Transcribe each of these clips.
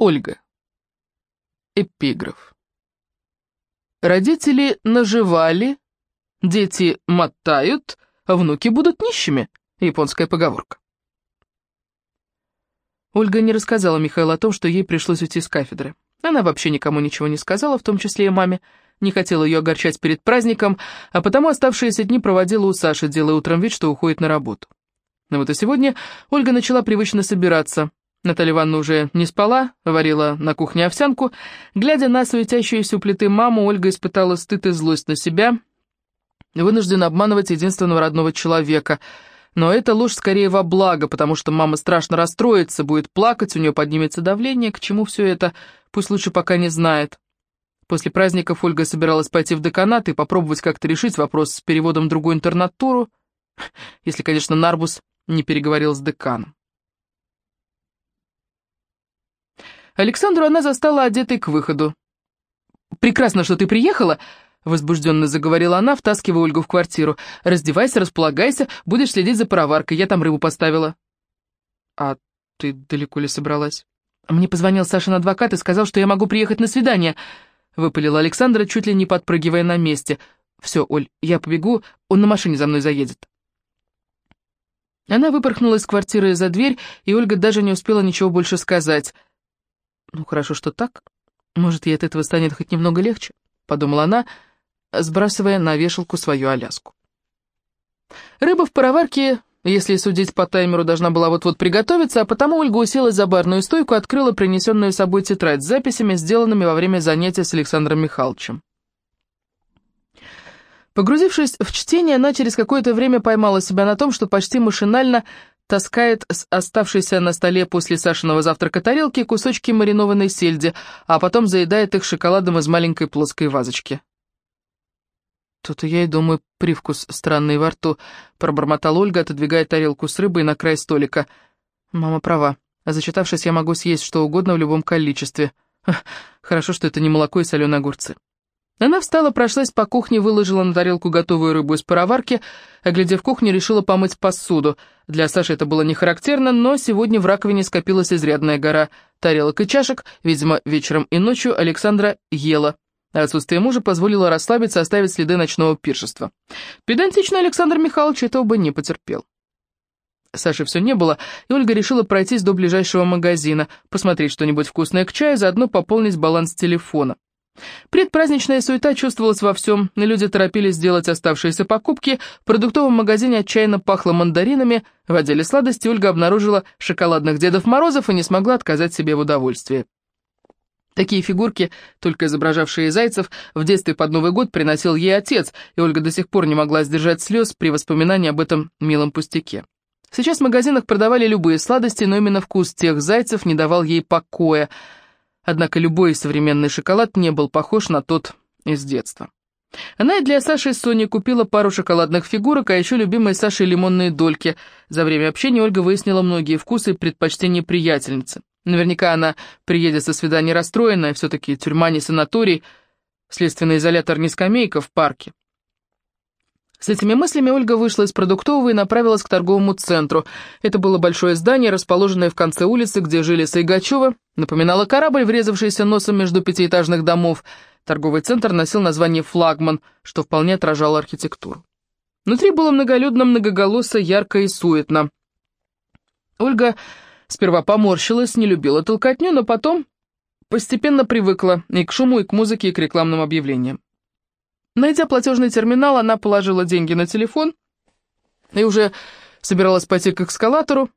Ольга. Эпиграф. Родители наживали, дети мотают, а внуки будут нищими. Японская поговорка. Ольга не рассказала Михаилу о том, что ей пришлось уйти с кафедры. Она вообще никому ничего не сказала, в том числе и маме. Не хотела ее огорчать перед праздником, а потому оставшиеся дни проводила у Саши, делая утром вид, что уходит на работу. Но вот и сегодня Ольга начала привычно собираться. Наталья Ивановна уже не спала, варила на кухне овсянку. Глядя на светящуюся у плиты маму, Ольга испытала стыд и злость на себя. Вынуждена обманывать единственного родного человека. Но это ложь скорее во благо, потому что мама страшно расстроится, будет плакать, у нее поднимется давление. К чему все это? Пусть лучше пока не знает. После праздников Ольга собиралась пойти в деканат и попробовать как-то решить вопрос с переводом в другую интернатуру, если, конечно, Нарбус не переговорил с деканом. Александру она застала одетой к выходу. «Прекрасно, что ты приехала», — возбужденно заговорила она, втаскивая Ольгу в квартиру. «Раздевайся, располагайся, будешь следить за пароваркой, я там рыбу поставила». «А ты далеко ли собралась?» «Мне позвонил Сашин адвокат и сказал, что я могу приехать на свидание», — выпалила Александра, чуть ли не подпрыгивая на месте. «Все, Оль, я побегу, он на машине за мной заедет». Она выпорхнула из квартиры за дверь, и Ольга даже не успела ничего больше сказать — «Ну, хорошо, что так. Может, ей от этого станет хоть немного легче», — подумала она, сбрасывая на вешалку свою Аляску. Рыба в пароварке, если судить по таймеру, должна была вот-вот приготовиться, а потому Ольга уселась за барную стойку открыла принесенную собой тетрадь с записями, сделанными во время занятия с Александром Михайловичем. Погрузившись в чтение, она через какое-то время поймала себя на том, что почти машинально таскает с оставшейся на столе после Сашиного завтрака тарелки кусочки маринованной сельди, а потом заедает их шоколадом из маленькой плоской вазочки. «Тут я и думаю, привкус странный во рту», — пробормотала Ольга, отодвигая тарелку с рыбой на край столика. «Мама права. Зачитавшись, я могу съесть что угодно в любом количестве. Хорошо, что это не молоко и соленые огурцы». Она встала, прошлась по кухне, выложила на тарелку готовую рыбу из пароварки, оглядев кухню, решила помыть посуду. Для Саши это было не характерно, но сегодня в раковине скопилась изрядная гора тарелок и чашек, видимо, вечером и ночью Александра ела. Отсутствие мужа позволило расслабиться, оставить следы ночного пиршества. Педантичный Александр Михайлович этого бы не потерпел. Саши все не было, и Ольга решила пройтись до ближайшего магазина, посмотреть что-нибудь вкусное к чаю, заодно пополнить баланс телефона. Предпраздничная суета чувствовалась во всем, люди торопились сделать оставшиеся покупки, в продуктовом магазине отчаянно пахло мандаринами, в отделе сладости Ольга обнаружила шоколадных Дедов Морозов и не смогла отказать себе в удовольствии. Такие фигурки, только изображавшие зайцев, в детстве под Новый год приносил ей отец, и Ольга до сих пор не могла сдержать слез при воспоминании об этом милом пустяке. Сейчас в магазинах продавали любые сладости, но именно вкус тех зайцев не давал ей покоя – Однако любой современный шоколад не был похож на тот из детства. Она и для Саши и Сони купила пару шоколадных фигурок, а еще любимые Саши лимонные дольки. За время общения Ольга выяснила многие вкусы и предпочтения приятельницы. Наверняка она приедет со свидания расстроенная, все-таки тюрьма не санаторий, следственный изолятор не скамейка в парке. С этими мыслями Ольга вышла из продуктового и направилась к торговому центру. Это было большое здание, расположенное в конце улицы, где жили Сайгачева. Напоминало корабль, врезавшийся носом между пятиэтажных домов. Торговый центр носил название «Флагман», что вполне отражало архитектуру. Внутри было многолюдно, многоголосо, ярко и суетно. Ольга сперва поморщилась, не любила толкотню, но потом постепенно привыкла и к шуму, и к музыке, и к рекламным объявлениям. Найдя платежный терминал, она положила деньги на телефон и уже собиралась пойти к эскалатору,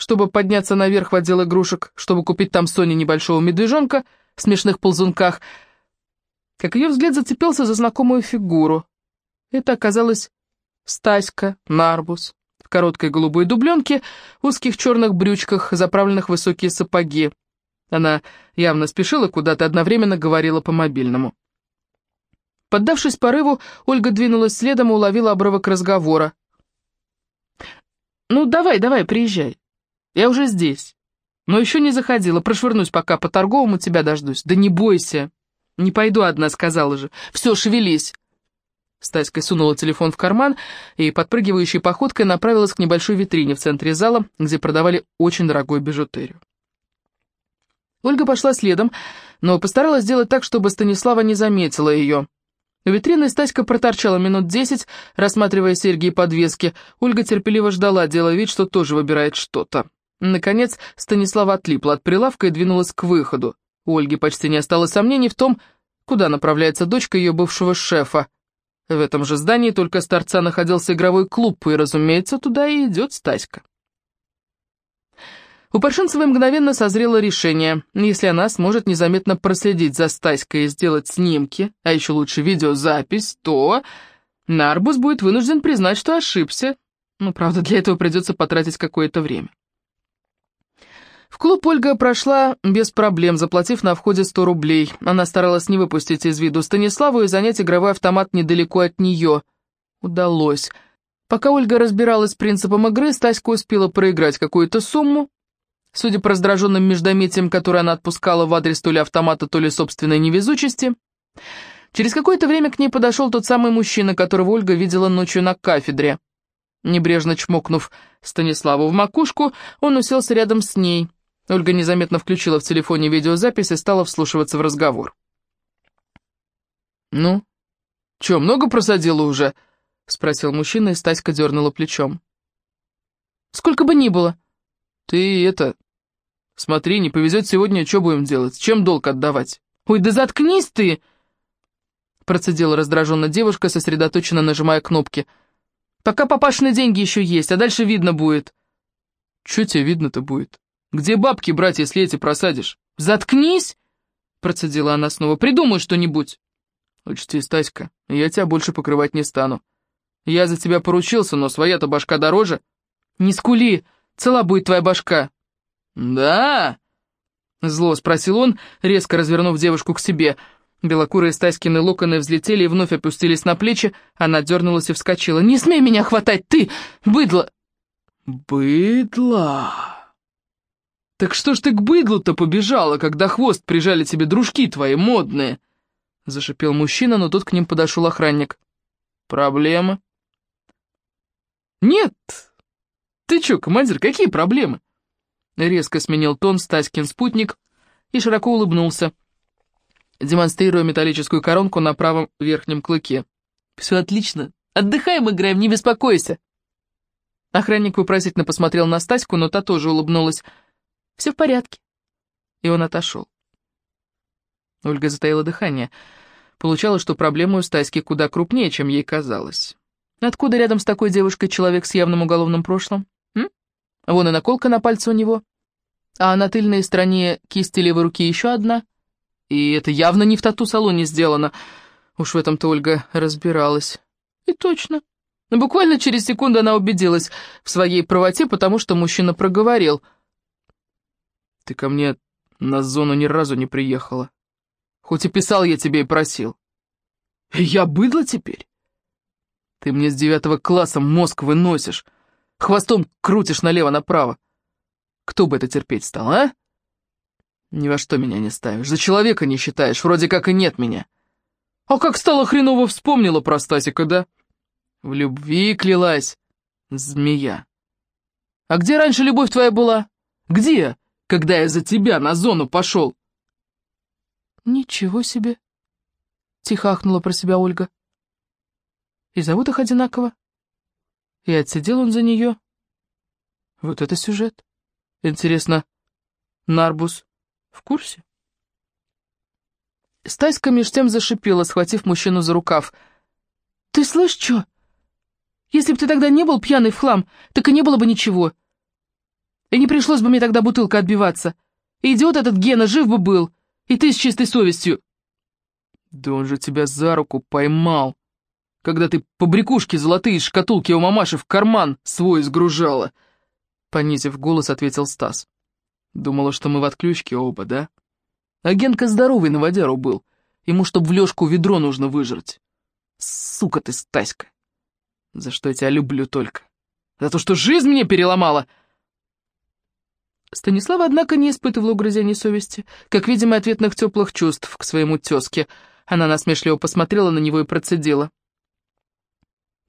чтобы подняться наверх в отдел игрушек, чтобы купить там Соне небольшого медвежонка в смешных ползунках, как ее взгляд зацепился за знакомую фигуру. Это оказалась Стаська Нарбус в короткой голубой дубленке, узких черных брючках, заправленных в высокие сапоги. Она явно спешила куда-то, одновременно говорила по мобильному. Поддавшись порыву, Ольга двинулась следом и уловила обрывок разговора. «Ну, давай, давай, приезжай. Я уже здесь. Но еще не заходила, прошвырнусь пока по торговому, тебя дождусь. Да не бойся. Не пойду одна, сказала же. Все, шевелись». Стаська сунула телефон в карман и, подпрыгивающей походкой, направилась к небольшой витрине в центре зала, где продавали очень дорогую бижутерию. Ольга пошла следом, но постаралась сделать так, чтобы Станислава не заметила ее. У витрины Стаська проторчала минут десять, рассматривая серьги и подвески. Ольга терпеливо ждала, делая вид, что тоже выбирает что-то. Наконец, Станислава отлипла от прилавка и двинулась к выходу. У Ольги почти не осталось сомнений в том, куда направляется дочка ее бывшего шефа. В этом же здании только с торца находился игровой клуб, и, разумеется, туда и идет Стаська. У Паршинцевой мгновенно созрело решение. Если она сможет незаметно проследить за Стаськой и сделать снимки, а еще лучше видеозапись, то Нарбус будет вынужден признать, что ошибся. Ну, правда, для этого придется потратить какое-то время. В клуб Ольга прошла без проблем, заплатив на входе 100 рублей. Она старалась не выпустить из виду Станиславу и занять игровой автомат недалеко от нее. Удалось. Пока Ольга разбиралась с принципом игры, Стаська успела проиграть какую-то сумму. Судя по раздраженным междометиям, которые она отпускала в адрес то ли автомата, то ли собственной невезучести, через какое-то время к ней подошел тот самый мужчина, которого Ольга видела ночью на кафедре. Небрежно чмокнув Станиславу в макушку, он уселся рядом с ней – Ольга незаметно включила в телефоне видеозапись и стала вслушиваться в разговор. «Ну, чё, много просадила уже?» — спросил мужчина, и Стаська дернула плечом. «Сколько бы ни было». «Ты это... Смотри, не повезет сегодня, что будем делать? Чем долг отдавать?» «Ой, да заткнись ты!» Процедила раздраженно девушка, сосредоточенно нажимая кнопки. «Пока папашины деньги еще есть, а дальше видно будет». «Чё тебе видно-то будет?» Где бабки брать, если эти просадишь? Заткнись!» Процедила она снова. «Придумай что-нибудь!» «Учти, Стаська, я тебя больше покрывать не стану. Я за тебя поручился, но своя-то башка дороже». «Не скули, цела будет твоя башка». «Да?» Зло спросил он, резко развернув девушку к себе. Белокурые Стаськины локоны взлетели и вновь опустились на плечи. Она дернулась и вскочила. «Не смей меня хватать, ты, быдло!» «Быдло!» «Так что ж ты к быдлу-то побежала, когда хвост прижали тебе дружки твои модные?» Зашипел мужчина, но тут к ним подошел охранник. «Проблемы?» «Нет! Ты чё, командир, какие проблемы?» Резко сменил тон Стаськин спутник и широко улыбнулся, демонстрируя металлическую коронку на правом верхнем клыке. «Все отлично. Отдыхаем, играем, не беспокойся!» Охранник вопросительно посмотрел на Стаську, но та тоже улыбнулась. Все в порядке». И он отошел. Ольга затаила дыхание. Получалось, что проблема у Стаськи куда крупнее, чем ей казалось. Откуда рядом с такой девушкой человек с явным уголовным прошлым? М? Вон и наколка на пальце у него. А на тыльной стороне кисти левой руки еще одна. И это явно не в тату-салоне сделано. Уж в этом-то Ольга разбиралась. И точно. Буквально через секунду она убедилась в своей правоте, потому что мужчина проговорил — ты ко мне на зону ни разу не приехала. Хоть и писал я тебе и просил. я быдло теперь? Ты мне с девятого класса мозг выносишь, хвостом крутишь налево-направо. Кто бы это терпеть стал, а? Ни во что меня не ставишь, за человека не считаешь, вроде как и нет меня. А как стало хреново вспомнила про Стасика, да? В любви клялась, змея. А где раньше любовь твоя была? Где? Когда я за тебя на зону пошел!» «Ничего себе!» — тихо ахнула про себя Ольга. «И зовут их одинаково. И отсидел он за нее. Вот это сюжет. Интересно, Нарбус в курсе?» Стаська меж тем зашипела, схватив мужчину за рукав. «Ты слышь, что? Если бы ты тогда не был пьяный в хлам, так и не было бы ничего. И не пришлось бы мне тогда бутылка отбиваться. идиот этот Гена жив бы был, и ты с чистой совестью. Да он же тебя за руку поймал, когда ты по брякушке золотые шкатулки у мамаши в карман свой сгружала. Понизив голос, ответил Стас. Думала, что мы в отключке оба, да? А Генка здоровый на водяру был. Ему, чтоб в лёжку ведро нужно выжрать. Сука ты, Стаська. За что я тебя люблю только. За то, что жизнь мне переломала — Станислава, однако, не испытывала угрызений совести, как, видимо, ответных теплых чувств к своему тезке. Она насмешливо посмотрела на него и процедила.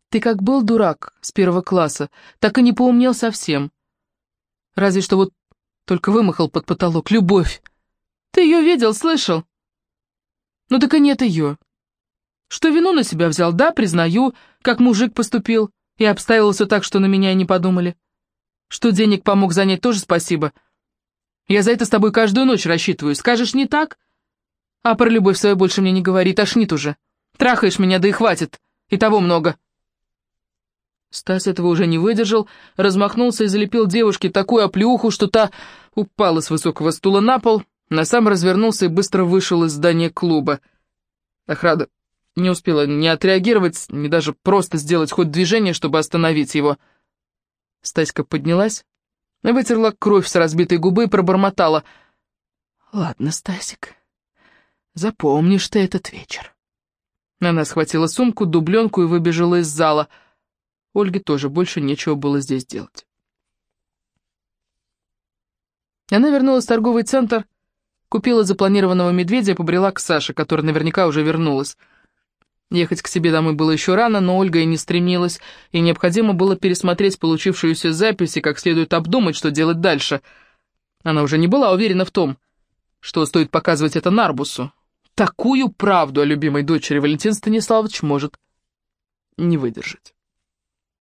«Ты как был дурак с первого класса, так и не поумнел совсем. Разве что вот только вымахал под потолок. Любовь! Ты ее видел, слышал?» «Ну так и нет ее. Что вину на себя взял, да, признаю, как мужик поступил, и обставил все так, что на меня не подумали. Что денег помог занять, тоже спасибо. Я за это с тобой каждую ночь рассчитываю. Скажешь, не так? А про любовь свою больше мне не говори, тошнит уже. Трахаешь меня, да и хватит. И того много». Стас этого уже не выдержал, размахнулся и залепил девушке такую оплеуху, что та упала с высокого стула на пол, но сам развернулся и быстро вышел из здания клуба. Охрана не успела ни отреагировать, ни даже просто сделать хоть движение, чтобы остановить его. Стаська поднялась, вытерла кровь с разбитой губы и пробормотала. «Ладно, Стасик, запомнишь ты этот вечер». Она схватила сумку, дубленку и выбежала из зала. Ольге тоже больше нечего было здесь делать. Она вернулась в торговый центр, купила запланированного медведя и побрела к Саше, которая наверняка уже вернулась. Ехать к себе домой было еще рано, но Ольга и не стремилась, и необходимо было пересмотреть получившуюся запись и как следует обдумать, что делать дальше. Она уже не была уверена в том, что стоит показывать это Нарбусу. Такую правду о любимой дочери Валентин Станиславович может не выдержать.